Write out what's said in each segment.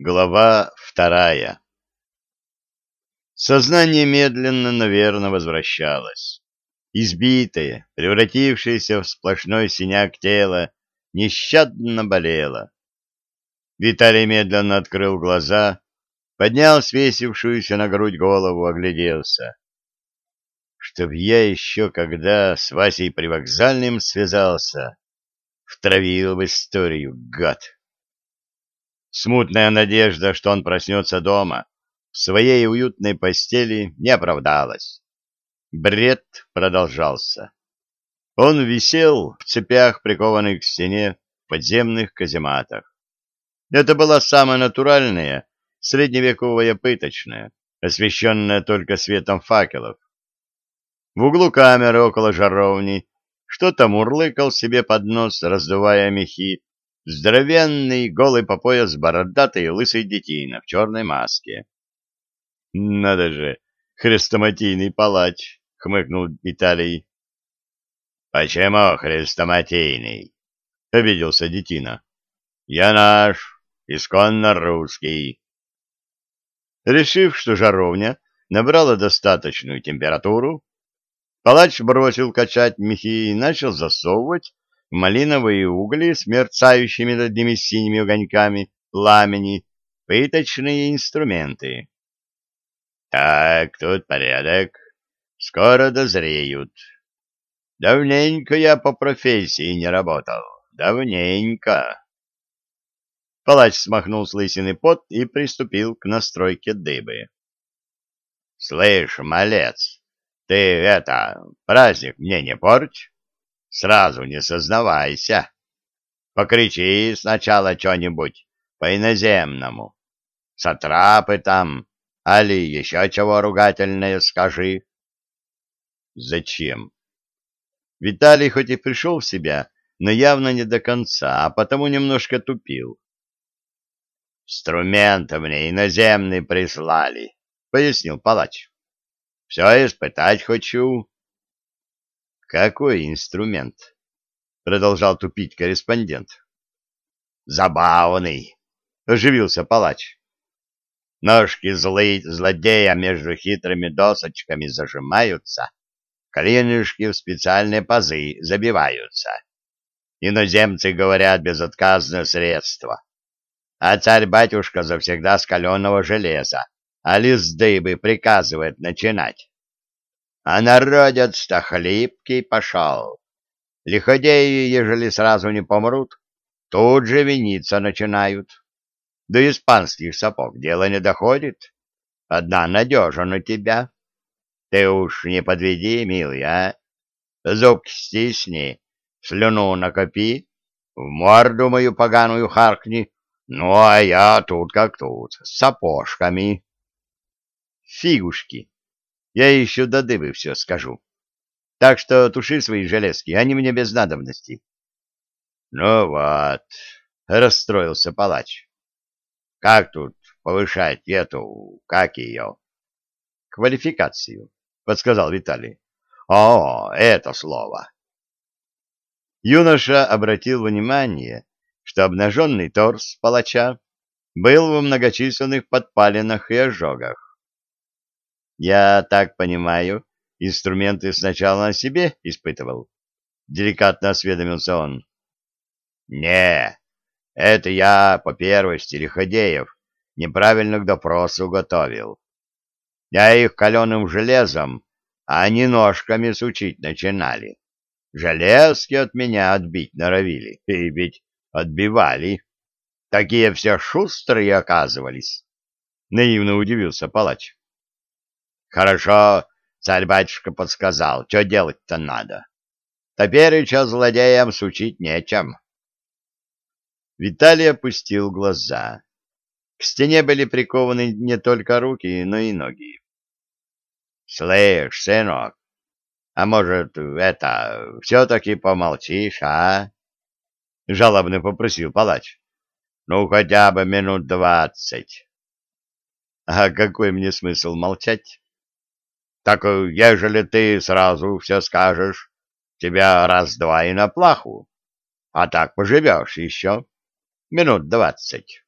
Глава вторая Сознание медленно, наверное, возвращалось. Избитое, превратившееся в сплошной синяк тело, нещадно болело. Виталий медленно открыл глаза, поднял свесившуюся на грудь голову, огляделся. Чтоб я еще когда с Васей Привокзальным связался, втравил в историю, гад. Смутная надежда, что он проснется дома, в своей уютной постели, не оправдалась. Бред продолжался. Он висел в цепях, прикованных к стене в подземных казематах. Это была самая натуральная, средневековая пыточная, освещенная только светом факелов. В углу камеры около жаровни что-то мурлыкал себе под нос, раздувая мехи, здоровенный, голый по пояс бородатый лысый детина в черной маске. — Надо же, хрестоматийный палач! — хмыкнул Виталий. — Почему хрестоматийный? — обиделся детина. — Я наш, исконно русский. Решив, что жаровня набрала достаточную температуру, палач бросил качать мехи и начал засовывать малиновые угли с мерцающими над ними синими огоньками пламени пыточные инструменты. Так, тут порядок. Скоро дозреют. Давненько я по профессии не работал. Давненько. Палач смахнул с лысины пот и приступил к настройке дыбы. — Слышь, малец, ты это, праздник мне не порть? Сразу не сознавайся. Покричи сначала что-нибудь по-иноземному. Сатрапы там, али еще чего ругательное скажи. Зачем? Виталий хоть и пришел в себя, но явно не до конца, а потому немножко тупил. «Инструменты мне иноземные прислали», — пояснил палач. «Все испытать хочу». «Какой инструмент?» — продолжал тупить корреспондент. «Забавный», — оживился палач. Ножки злые злодея между хитрыми досочками зажимаются, клинышки в специальные пазы забиваются. Иноземцы говорят безотказное средство а царь-батюшка завсегда с каленого железа, а лизды бы приказывает начинать. А народец-то хлипкий пошел. Лиходеи, ежели сразу не помрут, тут же виниться начинают. До испанских сапог дело не доходит. Одна надежа на тебя. Ты уж не подведи, милый, а? Зубки стисни, слюну накопи, в морду мою поганую харкни, ну, а я тут как тут, с сапожками. Фигушки. Я еще до дыбы все скажу. Так что туши свои железки, они мне без надобности. Ну вот, расстроился палач. Как тут повышать эту, как ее? Квалификацию, подсказал Виталий. О, это слово. Юноша обратил внимание, что обнаженный торс палача был во многочисленных подпалинах и ожогах. «Я так понимаю, инструменты сначала на себе испытывал?» — деликатно осведомился он. «Не, это я по первости Лиходеев неправильно к допросу готовил. Я их каленым железом, а они ножками сучить начинали. Железки от меня отбить норовили, и ведь Отбивали. Такие все шустрые оказывались. Наивно удивился палач. Хорошо, царь-батюшка подсказал, что делать-то надо. Теперь еще злодеям сучить нечем. Виталий опустил глаза. К стене были прикованы не только руки, но и ноги. — Слышь, сынок, а может, это, все-таки помолчишь, а? — жалобно попросил палач. — Ну, хотя бы минут двадцать. — А какой мне смысл молчать? — Так, ежели ты сразу все скажешь, тебя раз-два и на плаху, а так поживешь еще. Минут двадцать.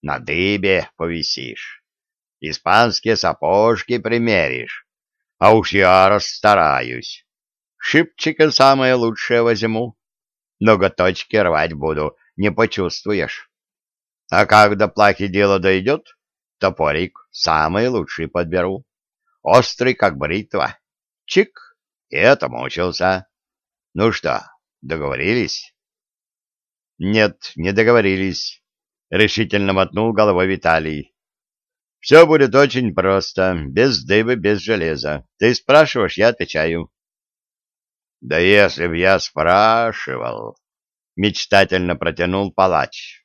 на дыбе повисишь, испанские сапожки примеришь, а уж я расстараюсь. Шипчика самое лучшее возьму, ноготочки рвать буду, не почувствуешь. А когда плахи дело дойдет, топорик самый лучший подберу, острый, как бритва. Чик, и отмучился. Ну что, договорились? Нет, не договорились, решительно мотнул головой Виталий. Все будет очень просто, без дыбы, без железа. Ты спрашиваешь, я отвечаю. Да если б я спрашивал, мечтательно протянул палач.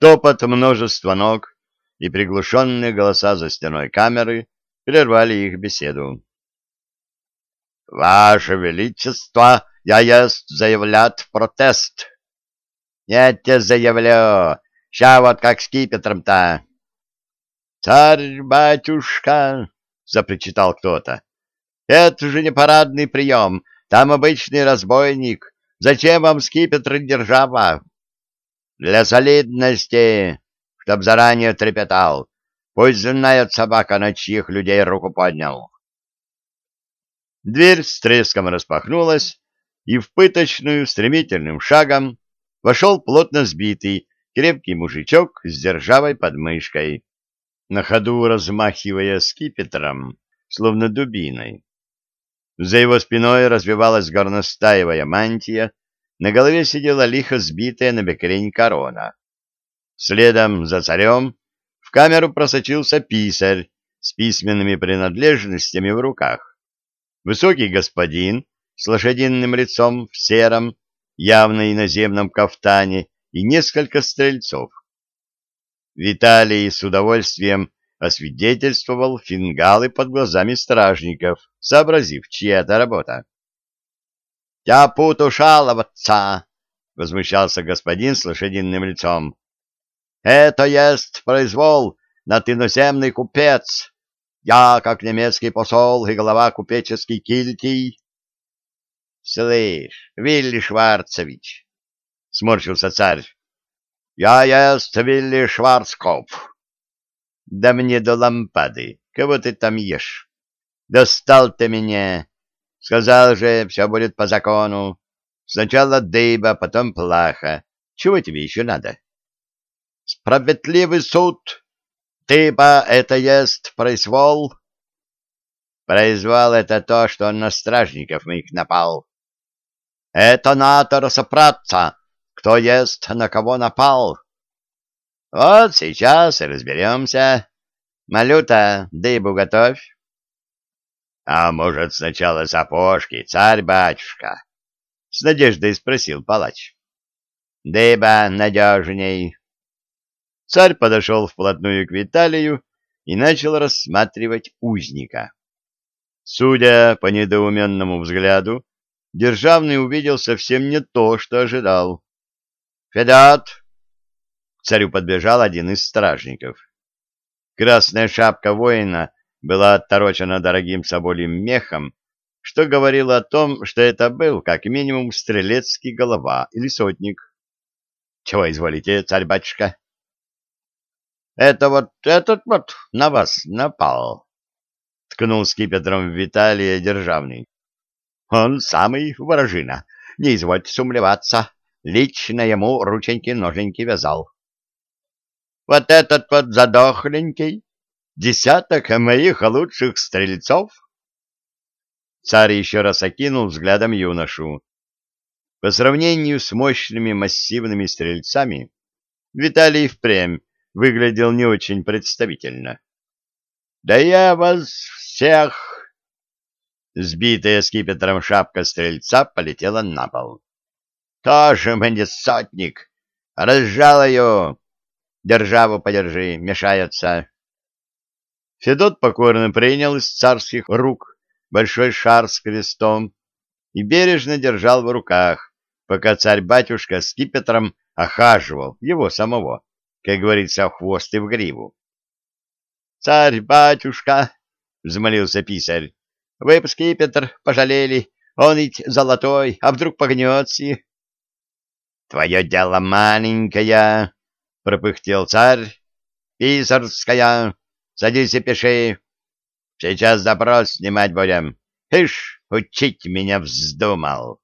Топот множества ног и приглушенные голоса за стеной камеры прервали их беседу. «Ваше Величество, я есть заявлят протест!» «Я тебе заявлю, ща вот как с кипетром-то!» «Царь-батюшка!» — запричитал кто-то. «Это же не парадный прием, там обычный разбойник. Зачем вам скипетр держава?» «Для солидности, чтоб заранее трепетал. Пусть знает собака, на чьих людей руку поднял». Дверь с треском распахнулась, и в пыточную стремительным шагом вошел плотно сбитый, крепкий мужичок с державой под мышкой, на ходу размахивая скипетром, словно дубиной. За его спиной развивалась горностаевая мантия, на голове сидела лихо сбитая на бекрень корона. Следом за царем в камеру просочился писарь с письменными принадлежностями в руках. Высокий господин с лошадиным лицом в сером, явно иноземном кафтане и несколько стрельцов. Виталий с удовольствием освидетельствовал фингалы под глазами стражников, сообразив, чья это работа. — Я путу шаловаться! — возмущался господин с лошадиным лицом. — Это есть произвол над иноземный купец, я, как немецкий посол и глава купеческий кильтий... — Слышь, Вилли Шварцевич, — сморщился царь, — я есть Вилли Шварцкопф. Да мне до лампады, кого ты там ешь? Достал ты меня. Сказал же, все будет по закону. Сначала дыба, потом плаха. Чего тебе еще надо? Справедливый суд Типа это есть произвол? Произвол — это то, что на стражников моих напал. Это надо разобраться, кто есть, на кого напал. Вот сейчас и разберемся. Малюта, дыбу готовь. А может, сначала сапожки, царь-батюшка? С надеждой спросил палач. Дыба надежней. Царь подошел вплотную к Виталию и начал рассматривать узника. Судя по недоуменному взгляду, Державный увидел совсем не то, что ожидал. «Федот!» К царю подбежал один из стражников. Красная шапка воина была отторочена дорогим соболем мехом, что говорило о том, что это был как минимум стрелецкий голова или сотник. — Чего изволите, царь-батюшка? Это вот этот вот на вас напал, — ткнул скипетром Виталия Державный. Он самый ворожина, не извольте сумлеваться, лично ему рученьки-ноженьки вязал. Вот этот вот задохленький, десяток моих лучших стрельцов. Царь еще раз окинул взглядом юношу. По сравнению с мощными массивными стрельцами, Виталий впрямь выглядел не очень представительно. «Да я вас всех...» Сбитая скипетром шапка стрельца полетела на пол. «Тоже мне сотник! Разжал ее! Державу подержи, мешается!» Федот покорно принял из царских рук большой шар с крестом и бережно держал в руках, пока царь-батюшка скипетром охаживал его самого как говорится, в хвост и в гриву. — Царь-батюшка, — взмолился писарь, — вы б скипетр пожалели, он ведь золотой, а вдруг погнется? — Твое дело маленькое, пропыхтел царь. «Писарская, садись и пиши. Сейчас допрос снимать будем. Ишь, учить меня вздумал!»